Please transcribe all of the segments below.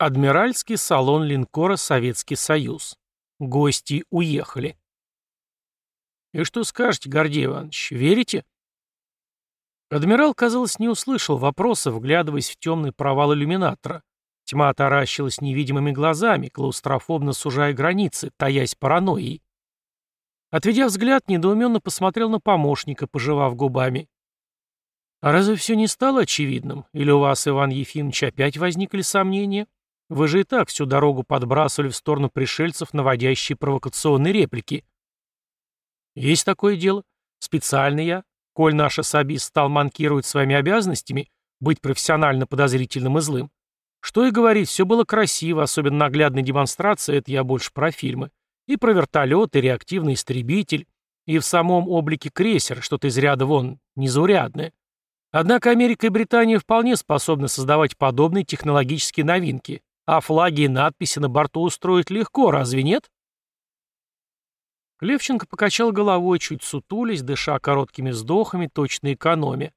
Адмиральский салон линкора «Советский Союз». Гости уехали. «И что скажете, Гордей Иванович, верите?» Адмирал, казалось, не услышал вопроса, вглядываясь в темный провал иллюминатора. Тьма таращилась невидимыми глазами, клаустрофобно сужая границы, таясь паранойей. Отведя взгляд, недоуменно посмотрел на помощника, пожевав губами. «А разве все не стало очевидным? Или у вас, Иван Ефимович, опять возникли сомнения? Вы же и так всю дорогу подбрасывали в сторону пришельцев наводящие провокационные реплики». «Есть такое дело. Специально я, коль наш особист стал манкировать своими обязанностями, быть профессионально подозрительным и злым. Что и говорить, все было красиво, особенно наглядная демонстрация, это я больше про фильмы. И про вертолет, и реактивный истребитель, и в самом облике крейсера, что-то из ряда вон незаурядное. Однако Америка и Британия вполне способны создавать подобные технологические новинки, а флаги и надписи на борту устроить легко, разве нет? Левченко покачал головой, чуть сутулясь, дыша короткими вздохами, точно экономя.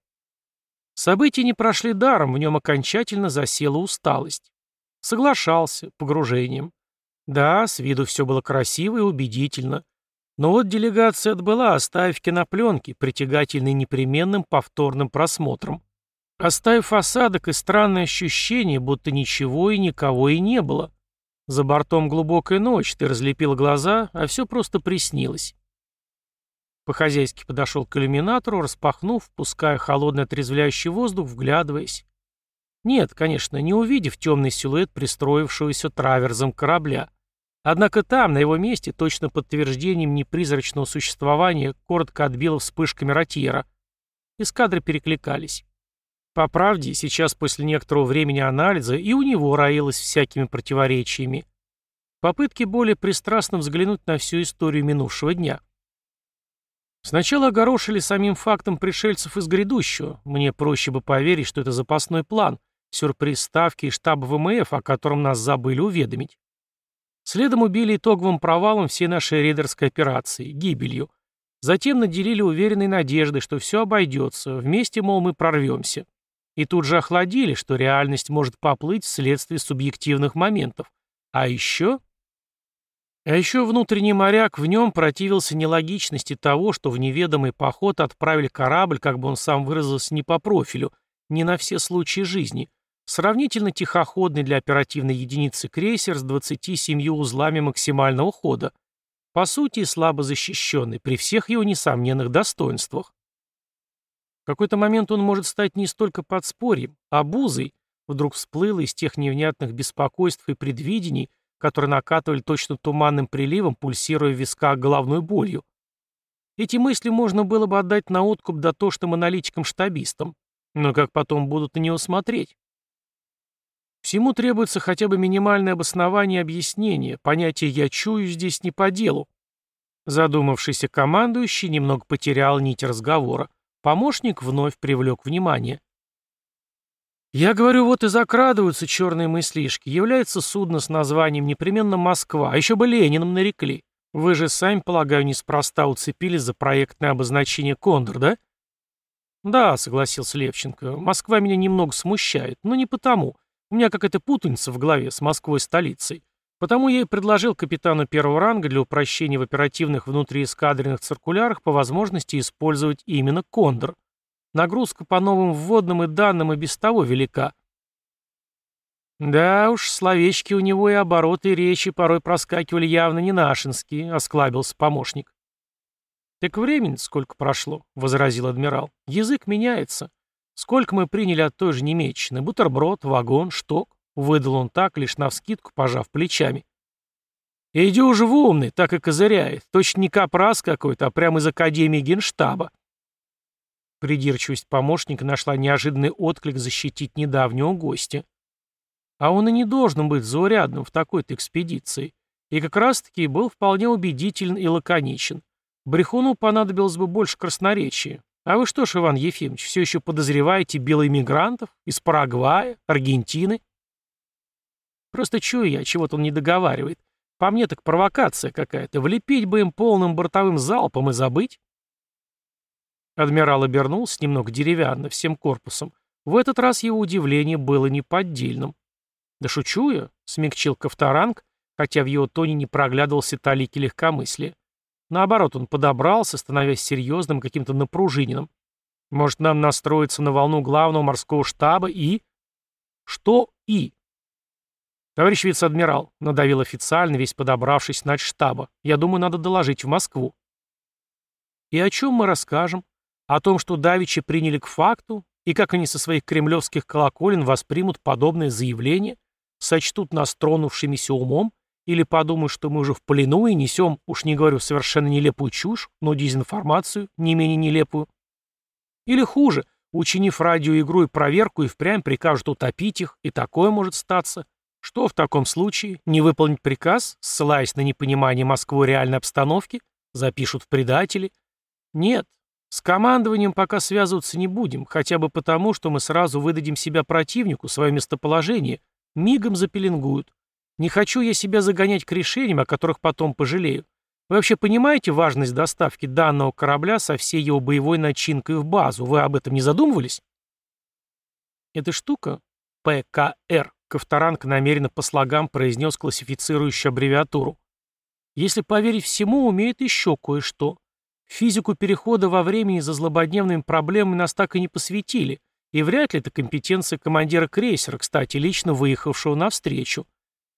События не прошли даром, в нем окончательно засела усталость. Соглашался, погружением. Да, с виду все было красиво и убедительно. Но вот делегация отбыла, оставив кинопленки, притягательные непременным повторным просмотром. Оставив осадок и странное ощущение, будто ничего и никого и не было. За бортом глубокая ночь, ты разлепил глаза, а все просто приснилось. По-хозяйски подошел к иллюминатору, распахнув, пуская холодный отрезвляющий воздух, вглядываясь. Нет, конечно, не увидев темный силуэт пристроившегося траверзом корабля. Однако там, на его месте, точно подтверждением непризрачного существования, коротко отбила вспышками ротьера. Эскадры перекликались. По правде, сейчас после некоторого времени анализа и у него роилось всякими противоречиями. Попытки более пристрастно взглянуть на всю историю минувшего дня. Сначала огорошили самим фактом пришельцев из грядущего. Мне проще бы поверить, что это запасной план, сюрприз ставки и штаба ВМФ, о котором нас забыли уведомить. Следом убили итоговым провалом все наши рейдерской операции, гибелью. Затем наделили уверенной надеждой, что все обойдется, вместе, мол, мы прорвемся. И тут же охладили, что реальность может поплыть вследствие субъективных моментов. А еще... А еще внутренний моряк в нем противился нелогичности того, что в неведомый поход отправили корабль, как бы он сам выразился, не по профилю, не на все случаи жизни. Сравнительно тихоходный для оперативной единицы крейсер с 27 узлами максимального хода. По сути, слабо защищенный, при всех его несомненных достоинствах. В какой-то момент он может стать не столько подспорьем, а бузой, вдруг всплыло из тех невнятных беспокойств и предвидений, которые накатывали точно туманным приливом, пульсируя в висках головной болью. Эти мысли можно было бы отдать на откуп дотошным аналитикам-штабистам, но как потом будут на него смотреть? Всему требуется хотя бы минимальное обоснование и объяснение, понятие «я чую» здесь не по делу. Задумавшийся командующий немного потерял нить разговора. Помощник вновь привлек внимание. Я говорю, вот и закрадываются черные мыслишки. Является судно с названием непременно «Москва», а еще бы Лениным нарекли. Вы же сами, полагаю, неспроста уцепились за проектное обозначение «Кондор», да? Да, согласился Левченко, Москва меня немного смущает, но не потому. У меня какая-то путаница в голове с Москвой-столицей. Потому я и предложил капитану первого ранга для упрощения в оперативных внутриэскадренных циркулярах по возможности использовать именно «Кондор». Нагрузка по новым вводным и данным и без того велика. Да уж, словечки у него и обороты речи порой проскакивали явно не нашинские, осклабился помощник. Так времени сколько прошло, возразил адмирал. Язык меняется. Сколько мы приняли от той же немеччины? Бутерброд, вагон, шток. Выдал он так, лишь навскидку, пожав плечами. «Иди уже в умный, так и козыряет. Точно не капрас какой-то, а прямо из Академии Генштаба». Придирчивость помощника нашла неожиданный отклик защитить недавнего гостя. А он и не должен быть заурядным в такой-то экспедиции. И как раз-таки был вполне убедителен и лаконичен. Брехуну понадобилось бы больше красноречия. А вы что ж, Иван Ефимович, все еще подозреваете белоиммигрантов из Парагвая, Аргентины? Просто чую я, чего-то он не договаривает. По мне так провокация какая-то. Влепить бы им полным бортовым залпом и забыть. Адмирал обернулся немного деревянно, всем корпусом. В этот раз его удивление было неподдельным. «Да шучу я», — смягчил Ковторанг, хотя в его тоне не проглядывался талики легкомыслия. Наоборот, он подобрался, становясь серьезным, каким-то напружиненным. «Может, нам настроиться на волну главного морского штаба и...» «Что «и»?» «Товарищ вице-адмирал», — надавил официально, весь подобравшись на штаба, «я думаю, надо доложить в Москву». «И о чем мы расскажем? О том, что давичи приняли к факту, и как они со своих кремлевских колоколен воспримут подобное заявление, сочтут нас тронувшимися умом, или подумают, что мы уже в плену и несем, уж не говорю, совершенно нелепую чушь, но дезинформацию, не менее нелепую. Или хуже, учинив радиоигру и проверку, и впрямь прикажут утопить их, и такое может статься. Что в таком случае? Не выполнить приказ, ссылаясь на непонимание Москвы реальной обстановки? Запишут в предатели? Нет, с командованием пока связываться не будем, хотя бы потому, что мы сразу выдадим себя противнику, свое местоположение, мигом запеленгуют. Не хочу я себя загонять к решениям, о которых потом пожалею. Вы вообще понимаете важность доставки данного корабля со всей его боевой начинкой в базу? Вы об этом не задумывались? Эта штука, ПКР, Ковторанг намеренно по слогам произнес классифицирующую аббревиатуру. Если поверить всему, умеет еще кое-что. Физику перехода во времени за злободневными проблемами нас так и не посвятили, и вряд ли это компетенция командира крейсера, кстати, лично выехавшего навстречу.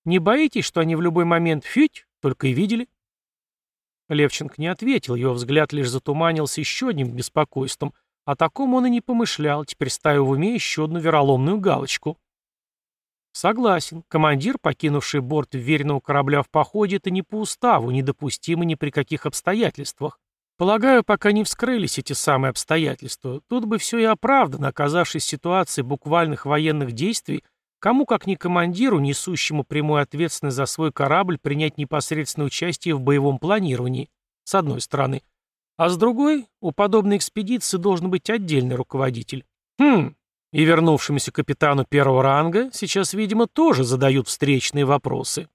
Не боитесь, что они в любой момент фють, только и видели? Левченко не ответил, его взгляд лишь затуманился еще одним беспокойством. О таком он и не помышлял, теперь ставил в уме еще одну вероломную галочку. Согласен, командир, покинувший борт веренного корабля в походе, это не по уставу, недопустимо ни при каких обстоятельствах. Полагаю, пока не вскрылись эти самые обстоятельства, тут бы все и оправдано, оказавшись в ситуации буквальных военных действий, кому как ни командиру, несущему прямую ответственность за свой корабль, принять непосредственное участие в боевом планировании, с одной стороны. А с другой, у подобной экспедиции должен быть отдельный руководитель. Хм, и вернувшемуся капитану первого ранга сейчас, видимо, тоже задают встречные вопросы.